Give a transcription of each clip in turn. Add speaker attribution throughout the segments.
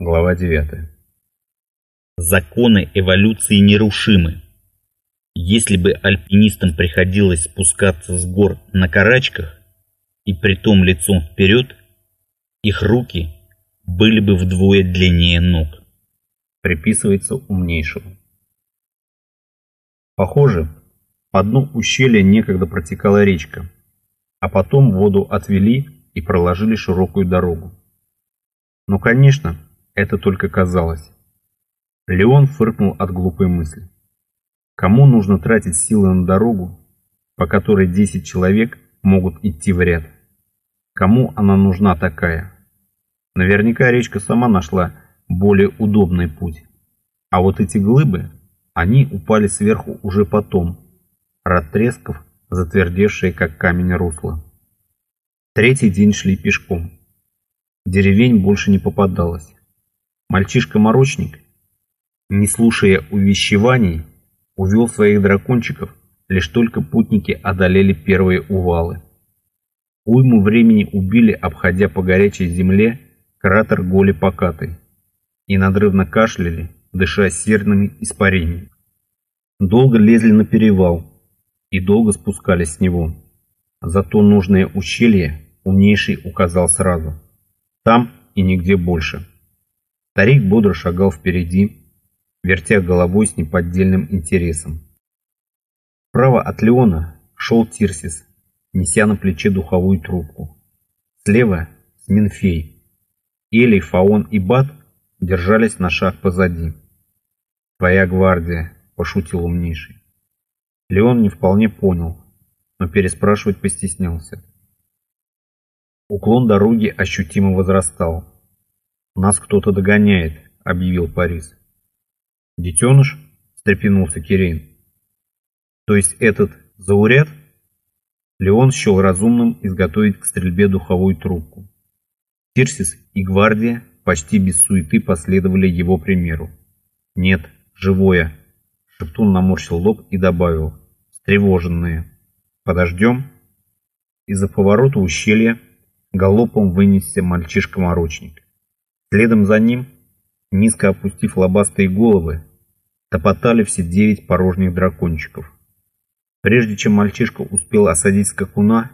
Speaker 1: Глава 9. Законы эволюции нерушимы. Если бы альпинистам приходилось спускаться с гор на карачках, и притом лицом вперед, их руки были бы вдвое длиннее ног. Приписывается умнейшему. Похоже, по дну ущелья некогда протекала речка, а потом воду отвели и проложили широкую дорогу. Но, конечно, это только казалось. Леон фыркнул от глупой мысли. Кому нужно тратить силы на дорогу, по которой 10 человек могут идти в ряд? Кому она нужна такая? Наверняка речка сама нашла более удобный путь. А вот эти глыбы, они упали сверху уже потом, растрескав затвердевшие как камень русло. Третий день шли пешком. Деревень больше не попадалось. Мальчишка-морочник, не слушая увещеваний, увел своих дракончиков, лишь только путники одолели первые увалы. Уйму времени убили, обходя по горячей земле кратер Голи Покатой, и надрывно кашляли, дыша серными испарениями. Долго лезли на перевал и долго спускались с него. Зато нужное ущелье умнейший указал сразу. Там и нигде больше. Старик бодро шагал впереди, вертя головой с неподдельным интересом. Справа от Леона шел Тирсис, неся на плече духовую трубку. Слева – Сминфей. Элей, Фаон и Бат держались на шаг позади. «Твоя гвардия», – пошутил умнейший. Леон не вполне понял, но переспрашивать постеснялся. Уклон дороги ощутимо возрастал. «Нас кто-то догоняет», — объявил Парис. «Детеныш?» — встрепенулся Кирейн. «То есть этот зауряд?» Леон счел разумным изготовить к стрельбе духовую трубку. Тирсис и гвардия почти без суеты последовали его примеру. «Нет, живое!» Шептун наморщил лоб и добавил. «Встревоженные. Подождем?» Из-за поворота ущелья галопом вынесся мальчишка-морочник. Следом за ним, низко опустив лобастые головы, топотали все девять порожних дракончиков. Прежде чем мальчишка успел осадить скакуна,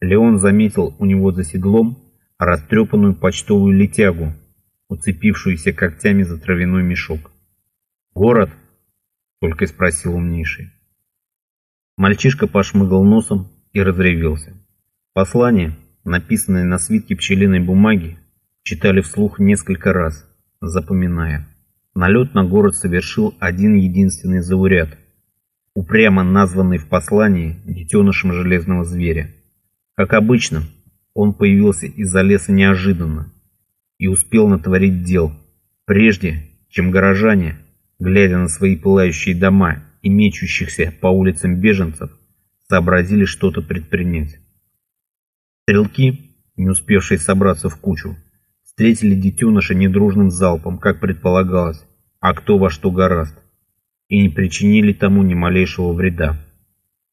Speaker 1: Леон заметил у него за седлом растрепанную почтовую летягу, уцепившуюся когтями за травяной мешок. «Город?» — только спросил умнейший. Мальчишка пошмыгал носом и разревелся. Послание — написанные на свитке пчелиной бумаги, читали вслух несколько раз, запоминая. Налет на город совершил один единственный зауряд, упрямо названный в послании детенышем железного зверя. Как обычно, он появился из-за леса неожиданно и успел натворить дел, прежде чем горожане, глядя на свои пылающие дома и мечущихся по улицам беженцев, сообразили что-то предпринять. Стрелки, не успевшие собраться в кучу, встретили детеныша недружным залпом, как предполагалось, а кто во что гораст, и не причинили тому ни малейшего вреда.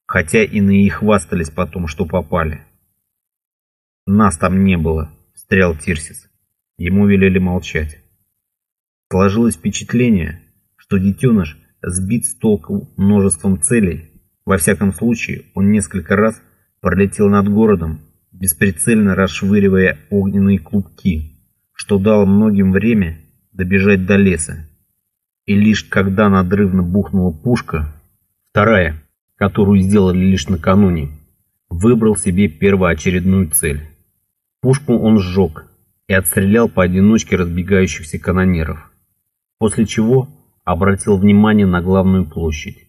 Speaker 1: Хотя иные и хвастались потом, что попали. «Нас там не было», — встрял Тирсис. Ему велели молчать. Сложилось впечатление, что детеныш сбит с толку множеством целей. Во всяком случае, он несколько раз пролетел над городом бесприцельно расшвыривая огненные клубки, что дало многим время добежать до леса. И лишь когда надрывно бухнула пушка, вторая, которую сделали лишь накануне, выбрал себе первоочередную цель. Пушку он сжег и отстрелял поодиночке разбегающихся канонеров, после чего обратил внимание на главную площадь.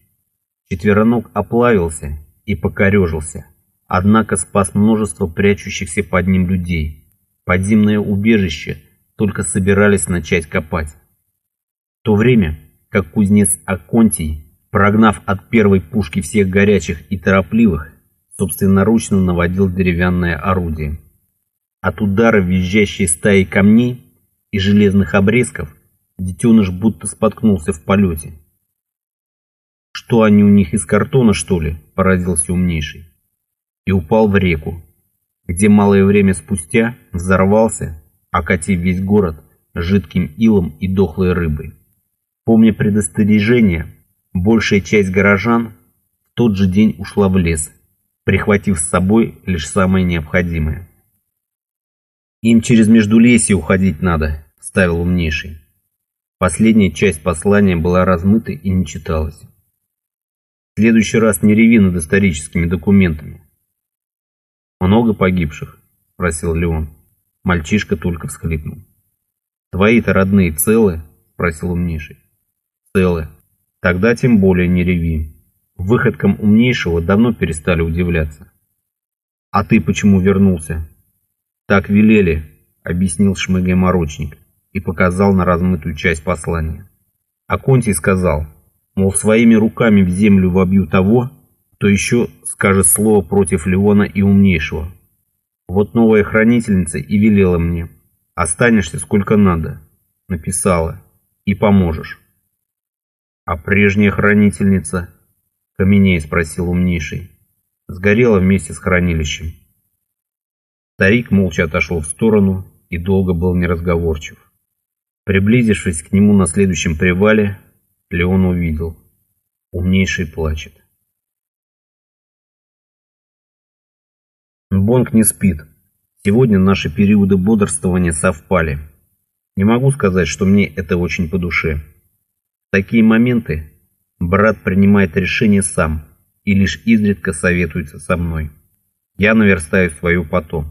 Speaker 1: Четвероног оплавился и покорежился – однако спас множество прячущихся под ним людей. Подземное убежище только собирались начать копать. В то время, как кузнец Аконтий, прогнав от первой пушки всех горячих и торопливых, собственноручно наводил деревянное орудие. От удара визжащей стаи камней и железных обрезков детеныш будто споткнулся в полете. «Что они у них из картона, что ли?» – поразился умнейший и упал в реку, где малое время спустя взорвался, окатив весь город жидким илом и дохлой рыбой. Помня предостережение, большая часть горожан в тот же день ушла в лес, прихватив с собой лишь самое необходимое. «Им через Междулесье уходить надо», — ставил умнейший. Последняя часть послания была размыта и не читалась. В следующий раз не реви над историческими документами. «Много погибших?» — спросил Леон. Мальчишка только всхлипнул. «Твои-то родные целы?» — спросил умнейший. «Целы. Тогда тем более не реви. Выходкам умнейшего давно перестали удивляться. А ты почему вернулся?» «Так велели», — объяснил шмыгая морочник и показал на размытую часть послания. А Контий сказал, мол, своими руками в землю вобью того, кто еще скажет слово против Леона и умнейшего. Вот новая хранительница и велела мне, останешься сколько надо, написала, и поможешь. А прежняя хранительница, каменей спросил умнейший, сгорела вместе с хранилищем. Старик молча отошел в сторону и долго был неразговорчив. Приблизившись к нему на следующем привале, Леон увидел. Умнейший плачет. Бонг не спит. Сегодня наши периоды бодрствования совпали. Не могу сказать, что мне это очень по душе. В такие моменты брат принимает решение сам и лишь изредка советуется со мной. Я наверстаю свою потом.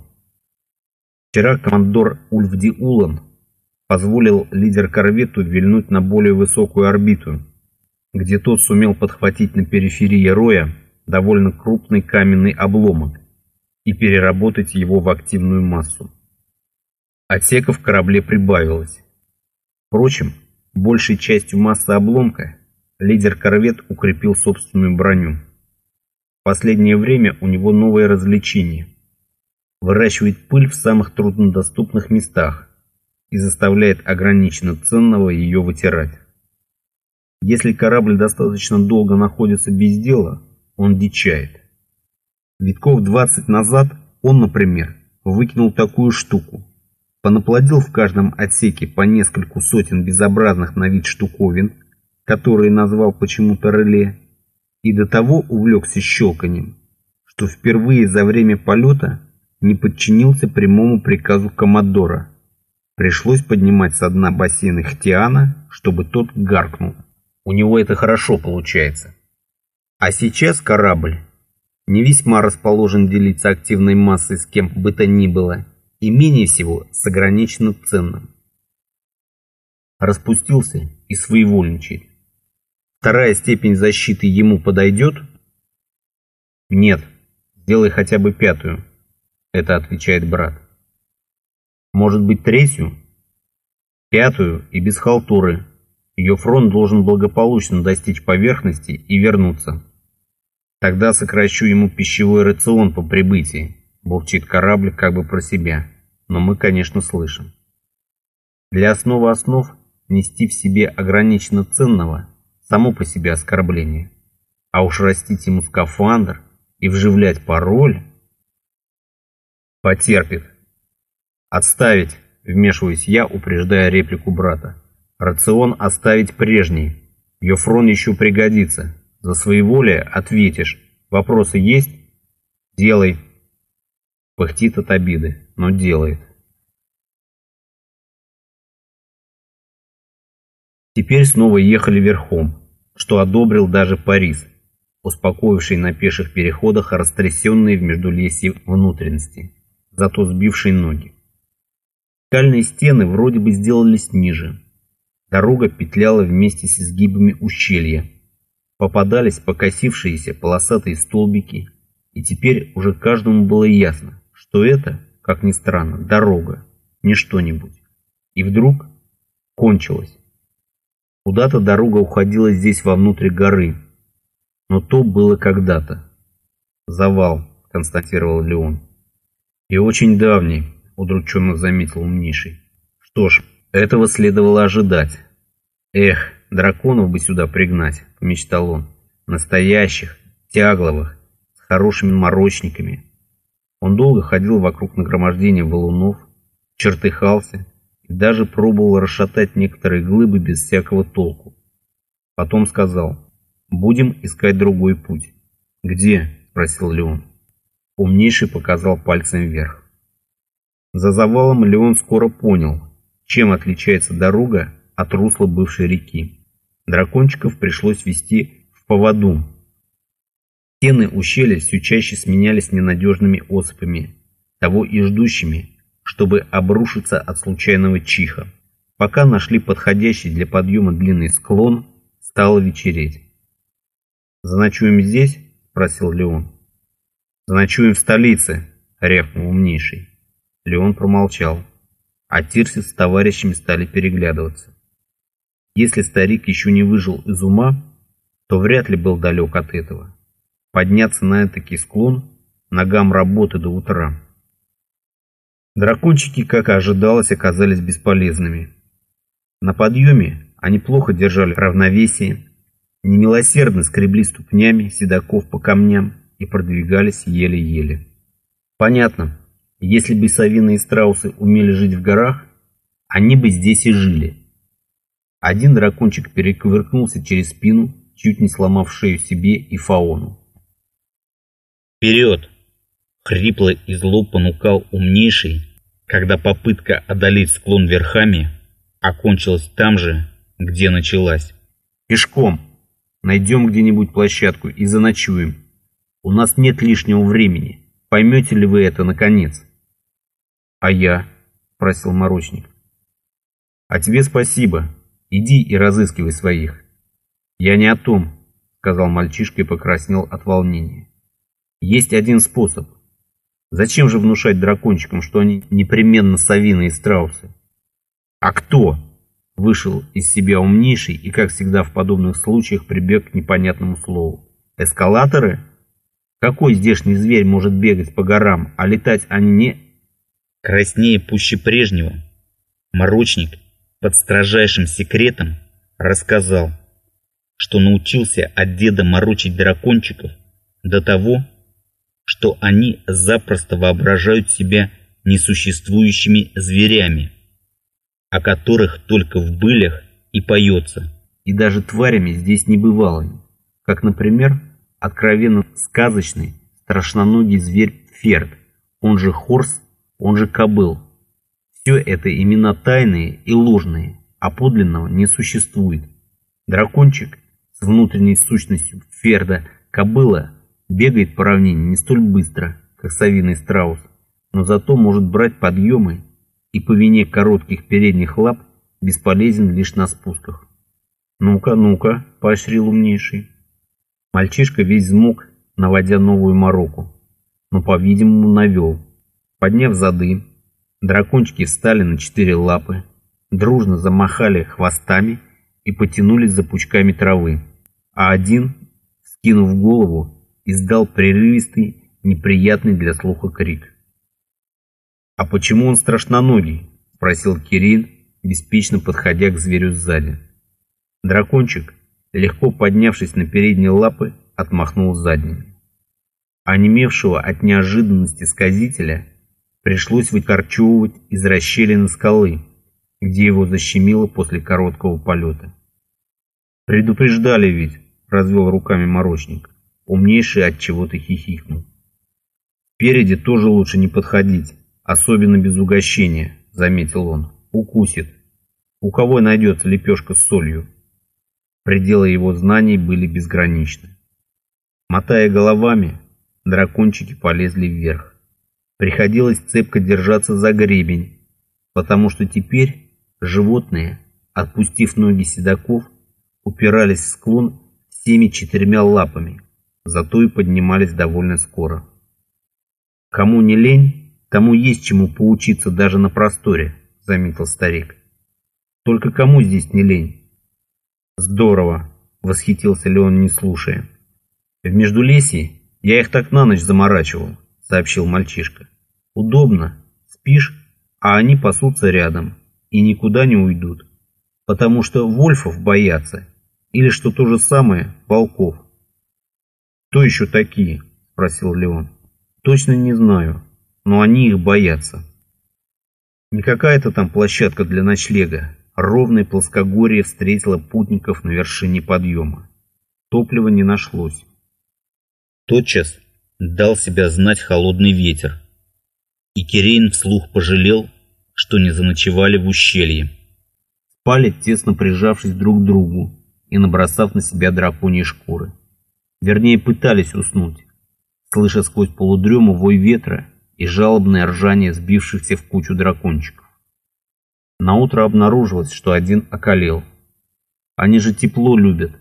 Speaker 1: Вчера командор Ульфди Улан позволил лидер корвету вильнуть на более высокую орбиту, где тот сумел подхватить на периферии роя довольно крупный каменный обломок и переработать его в активную массу. Отсеков в корабле прибавилось. Впрочем, большей частью массы обломка лидер корвет укрепил собственную броню. В последнее время у него новое развлечение. Выращивает пыль в самых труднодоступных местах, и заставляет ограниченно ценного ее вытирать. Если корабль достаточно долго находится без дела, он дичает. Витков 20 назад он, например, выкинул такую штуку. Понаплодил в каждом отсеке по нескольку сотен безобразных на вид штуковин, которые назвал почему-то реле, и до того увлекся щелканием, что впервые за время полета не подчинился прямому приказу Коммодора – Пришлось поднимать со дна бассейна Хтиана, чтобы тот гаркнул. У него это хорошо получается. А сейчас корабль не весьма расположен делиться активной массой с кем бы то ни было, и менее всего с ограниченным ценным. Распустился и своевольничает. Вторая степень защиты ему подойдет? Нет, сделай хотя бы пятую, это отвечает брат. Может быть, третью? Пятую и без халтуры. Ее фронт должен благополучно достичь поверхности и вернуться. Тогда сокращу ему пищевой рацион по прибытии, бурчит корабль как бы про себя, но мы, конечно, слышим. Для основы основ нести в себе ограниченно ценного само по себе оскорбление. А уж растить ему скафандр и вживлять пароль потерпит. «Отставить!» – вмешиваюсь я, упреждая реплику брата. «Рацион оставить прежний. Йофрон еще пригодится. За своеволие ответишь. Вопросы есть? Делай!» Пыхтит от обиды, но делает. Теперь снова ехали верхом, что одобрил даже Парис, успокоивший на пеших переходах растрясенные в междулесье внутренности, зато сбивший ноги. Скальные стены вроде бы сделались ниже. Дорога петляла вместе с изгибами ущелья. Попадались покосившиеся полосатые столбики, и теперь уже каждому было ясно, что это, как ни странно, дорога, не что-нибудь. И вдруг кончилась. Куда-то дорога уходила здесь вовнутрь горы, но то было когда-то. Завал, констатировал Леон. И очень давний, удрученно заметил умнейший. Что ж, этого следовало ожидать. Эх, драконов бы сюда пригнать, мечтал он. Настоящих, тягловых, с хорошими морочниками. Он долго ходил вокруг нагромождения валунов, чертыхался и даже пробовал расшатать некоторые глыбы без всякого толку. Потом сказал, будем искать другой путь. «Где?» – спросил Леон. Умнейший показал пальцем вверх. За завалом Леон скоро понял, чем отличается дорога от русла бывшей реки. Дракончиков пришлось вести в поводу. Стены ущелья все чаще сменялись ненадежными осыпами, того и ждущими, чтобы обрушиться от случайного чиха. Пока нашли подходящий для подъема длинный склон, стало вечереть. «Заночуем здесь?» – спросил Леон. «Заночуем в столице», – рявкнул умнейший. Леон промолчал, а Тирси с товарищами стали переглядываться. Если старик еще не выжил из ума, то вряд ли был далек от этого. Подняться на этакий склон ногам работы до утра. Дракончики, как и ожидалось, оказались бесполезными. На подъеме они плохо держали равновесие, немилосердно скребли ступнями седаков по камням и продвигались еле-еле. Понятно, если бы совины и страусы умели жить в горах, они бы здесь и жили. Один дракончик перекувыркнулся через спину, чуть не сломав шею себе и фаону.
Speaker 2: «Вперед!» — хрипло и зло понукал умнейший, когда попытка одолеть склон верхами окончилась там же, где началась.
Speaker 1: «Пешком!» Найдем где-нибудь площадку и заночуем. У нас нет лишнего времени. Поймете ли вы это, наконец? А я? Просил Морочник. А тебе спасибо. Иди и разыскивай своих. Я не о том, сказал мальчишка и покраснел от волнения. Есть один способ. Зачем же внушать дракончикам, что они непременно совины и страусы? А кто? Вышел из себя умнейший и, как всегда в подобных случаях, прибег к непонятному слову. Эскалаторы? Какой здешний зверь может бегать по горам, а летать они не...
Speaker 2: Краснее пуще прежнего, Морочник под строжайшим секретом рассказал, что научился от деда морочить дракончиков до того, что они запросто воображают себя несуществующими зверями о которых только в былях и поется.
Speaker 1: И даже тварями здесь не бывалыми, как, например, откровенно сказочный страшноногий зверь Ферд, он же Хорс, он же Кобыл. Все это имена тайные и ложные, а подлинного не существует. Дракончик с внутренней сущностью Ферда Кобыла бегает по равнине не столь быстро, как совиный страус, но зато может брать подъемы и по вине коротких передних лап бесполезен лишь на спусках. «Ну-ка, ну-ка», — поощрил умнейший. Мальчишка весь взмок, наводя новую мороку, но, по-видимому, навел. Подняв зады, дракончики встали на четыре лапы, дружно замахали хвостами и потянулись за пучками травы, а один, скинув голову, издал прерывистый, неприятный для слуха крик. «А почему он страшноногий?» – спросил Кирин, беспечно подходя к зверю сзади. Дракончик, легко поднявшись на передние лапы, отмахнул задними. Онемевшего от неожиданности сказителя пришлось выкорчевывать из расщелины скалы, где его защемило после короткого полета. «Предупреждали ведь», — развел руками морочник. Умнейший от чего-то хихикнул. «Спереди тоже лучше не подходить. Особенно без угощения, заметил он. Укусит. У кого найдется лепешка с солью? Пределы его знаний были безграничны. Мотая головами, дракончики полезли вверх. Приходилось цепко держаться за гребень, потому что теперь животные, отпустив ноги седаков, упирались в склон всеми четырьмя лапами, зато и поднимались довольно скоро. Кому не лень, Тому есть чему поучиться даже на просторе, заметил старик. Только кому здесь не лень? Здорово, восхитился Леон, не слушая. В Междулесье я их так на ночь заморачивал, сообщил мальчишка. Удобно, спишь, а они пасутся рядом и никуда не уйдут, потому что вольфов боятся, или что то же самое, волков. «Кто еще такие?» – спросил Леон. «Точно не знаю, но они их боятся. Не какая-то там площадка для ночлега. Ровное плоскогорье встретило путников на вершине подъема. Топлива не нашлось.
Speaker 2: Тотчас дал себя знать холодный ветер. И Кирейн вслух пожалел, что не заночевали в ущелье.
Speaker 1: Спали, тесно прижавшись друг к другу и набросав на себя драконьи шкуры. Вернее, пытались уснуть, слыша сквозь полудрему вой ветра и жалобное ржание сбившихся в кучу дракончиков. Наутро обнаружилось, что один околел. Они же тепло любят,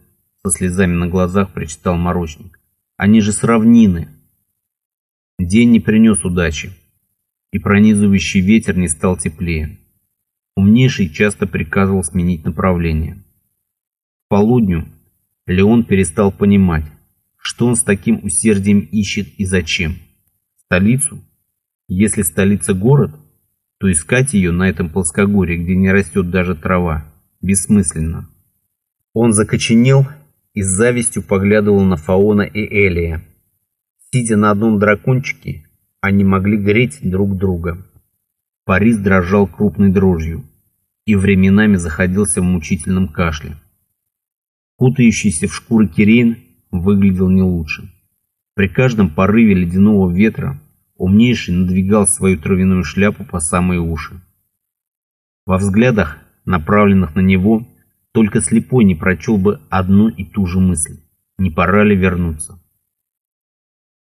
Speaker 1: со слезами на глазах прочитал Морочник. Они же с равнины. День не принес удачи, и пронизывающий ветер не стал теплее. Умнейший часто приказывал сменить направление. К полудню Леон перестал понимать, что он с таким усердием ищет и зачем. Столицу? Если столица город, то искать ее на этом плоскогорье, где не растет даже трава, бессмысленно. Он закоченел и с завистью поглядывал на Фаона и Элия. Сидя на одном дракончике, они могли греть друг друга. Парис дрожал крупной дрожью и временами заходился в мучительном кашле. Кутающийся в шкуры Кирейн выглядел не лучше. При каждом порыве ледяного ветра умнейший надвигал свою травяную шляпу по самые уши. Во взглядах, направленных на него, только слепой не прочел бы одну и ту же мысль. Не пора ли вернуться?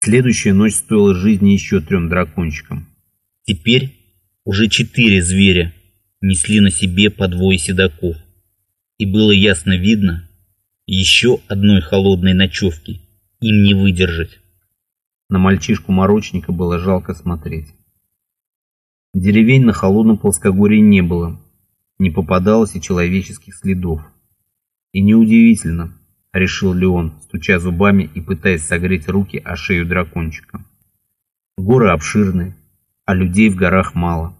Speaker 1: Следующая ночь стоила жизни еще трем дракончикам.
Speaker 2: Теперь уже четыре зверя несли на себе по двое седаков. И было ясно видно, еще одной холодной ночевки им не выдержать.
Speaker 1: На мальчишку-морочника было жалко смотреть. Деревень на холодном плоскогорье не было, не попадалось и человеческих следов. И неудивительно, решил Леон, стуча зубами и пытаясь согреть руки о шею дракончика. Горы обширны, а людей в горах мало.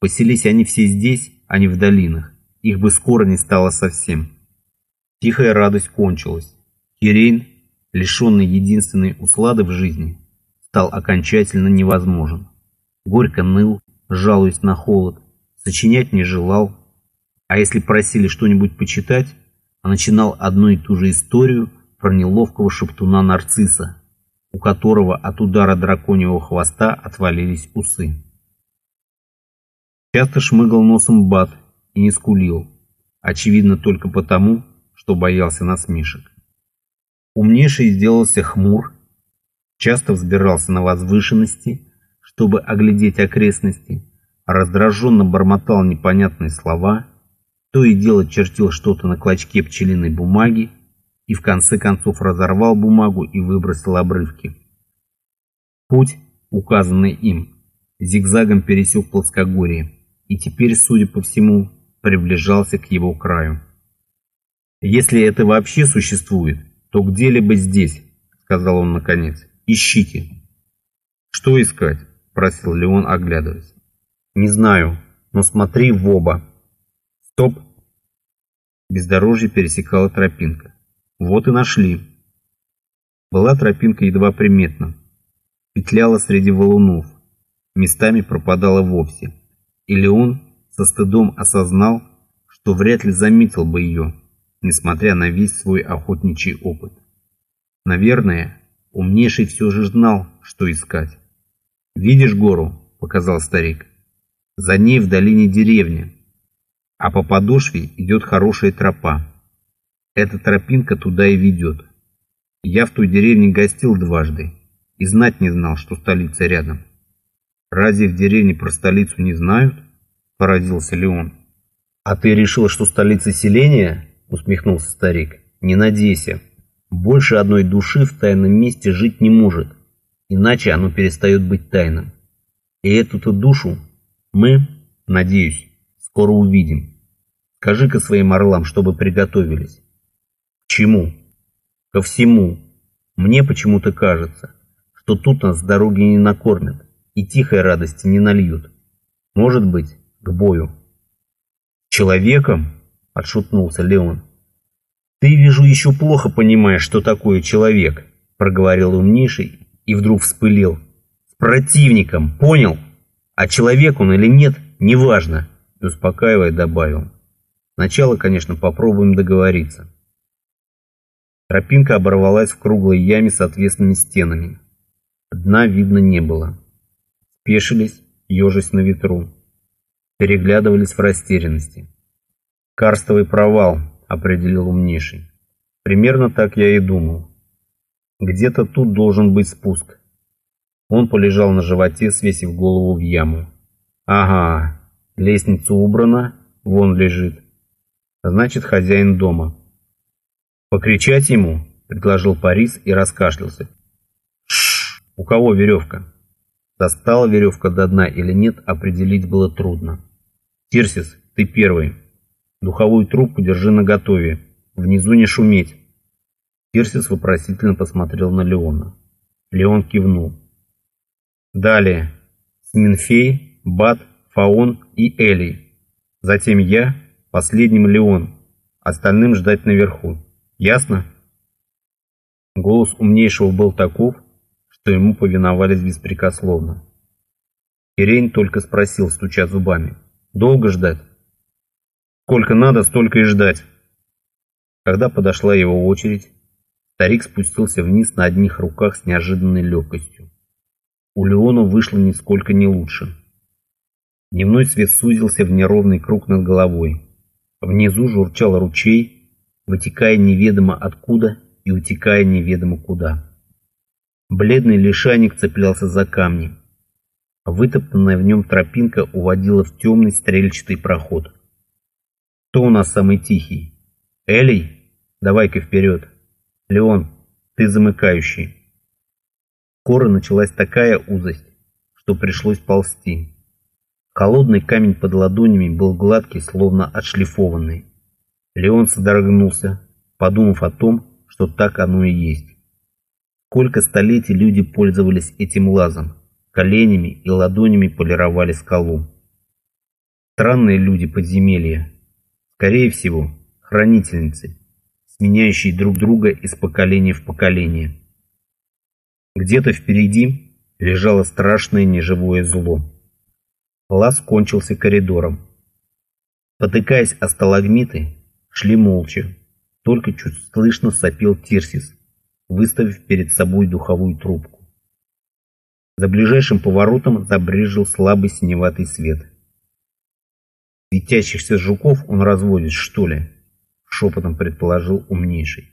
Speaker 1: Поселись они все здесь, а не в долинах, их бы скоро не стало совсем. Тихая радость кончилась. Кирейн, лишенный единственной услады в жизни, стал окончательно невозможен. Горько ныл, жалуясь на холод, сочинять не желал, а если просили что-нибудь почитать, начинал одну и ту же историю про неловкого шептуна нарцисса, у которого от удара драконьего хвоста отвалились усы. Часто шмыгал носом Бат и не скулил, очевидно только потому, что боялся насмешек. Умнейший сделался хмур, часто взбирался на возвышенности, чтобы оглядеть окрестности, раздраженно бормотал непонятные слова, то и дело чертил что-то на клочке пчелиной бумаги и в конце концов разорвал бумагу и выбросил обрывки. Путь, указанный им, зигзагом пересек плоскогорье и теперь, судя по всему, приближался к его краю. «Если это вообще существует, то где-либо здесь», — сказал он наконец. «Ищите». «Что искать?» — просил Леон, оглядываясь. «Не знаю, но смотри в оба». «Стоп!» Бездорожье пересекала тропинка. Вот и нашли. Была тропинка едва приметна. Петляла среди валунов. Местами пропадала вовсе. И Леон со стыдом осознал, что вряд ли заметил бы ее, несмотря на весь свой охотничий опыт. Наверное, умнейший все же знал, что искать. «Видишь гору?» – показал старик. «За ней в долине деревня, а по подошве идет хорошая тропа. Эта тропинка туда и ведет. Я в той деревне гостил дважды и знать не знал, что столица рядом. Разве в деревне про столицу не знают?» – поразился Леон. «А ты решил, что столица селения?» усмехнулся старик. Не надейся. Больше одной души в тайном месте жить не может, иначе оно перестает быть тайным. И эту-то душу мы, надеюсь, скоро увидим. Скажи-ка своим орлам, чтобы приготовились. К чему? Ко всему. Мне почему-то кажется, что тут нас с дороги не накормят и тихой радости не нальют. Может быть, к бою. Человеком? — отшутнулся Леон. «Ты, вижу, еще плохо понимаешь, что такое человек», — проговорил умнейший и вдруг вспылил. «С противником, понял? А человек он или нет, неважно, успокаивая добавил. Сначала, конечно, попробуем договориться. Тропинка оборвалась в круглой яме с отвесными стенами. Дна видно не было. Спешились, ежась на ветру. Переглядывались в растерянности. «Карстовый провал», — определил умнейший. «Примерно так я и думал. Где-то тут должен быть спуск». Он полежал на животе, свесив голову в яму. «Ага, лестница убрана, вон лежит. Значит, хозяин дома». «Покричать ему?» — предложил Парис и раскашлялся. «Шш! У кого веревка?» Достала веревка до дна или нет, определить было трудно. «Тирсис, ты первый. Духовую трубку держи наготове. Внизу не шуметь». Тирсис вопросительно посмотрел на Леона. Леон кивнул. Далее Сминфей, Бат, Фаон и Элий. Затем я, последним Леон. Остальным ждать наверху. Ясно? Голос умнейшего был таков, что ему повиновались беспрекословно. Ирейн только спросил, стуча зубами. «Долго ждать?» «Сколько надо, столько и ждать». Когда подошла его очередь, старик спустился вниз на одних руках с неожиданной легкостью. У Леона вышло нисколько не лучше. Дневной свет сузился в неровный круг над головой. Внизу журчал ручей, вытекая неведомо откуда и утекая неведомо куда. Бледный лишайник цеплялся за камни. Вытоптанная в нем тропинка уводила в темный стрельчатый проход. Кто у нас самый тихий? Элей? Давай-ка вперед. Леон, ты замыкающий. Скоро началась такая узость, что пришлось ползти. Холодный камень под ладонями был гладкий, словно отшлифованный. Леон содрогнулся, подумав о том, что так оно и есть. Сколько столетий люди пользовались этим лазом, коленями и ладонями полировали скалу. Странные люди подземелья. Скорее всего, хранительницы, сменяющие друг друга из поколения в поколение. Где-то впереди лежало страшное неживое зло. Лаз кончился коридором. Потыкаясь о сталагмиты, Шли молча. Только чуть слышно сопел Тирсис, выставив перед собой духовую трубку. За ближайшим поворотом забрежил слабый синеватый свет. «Светящихся жуков он разводит, что ли?» — шепотом предположил умнейший.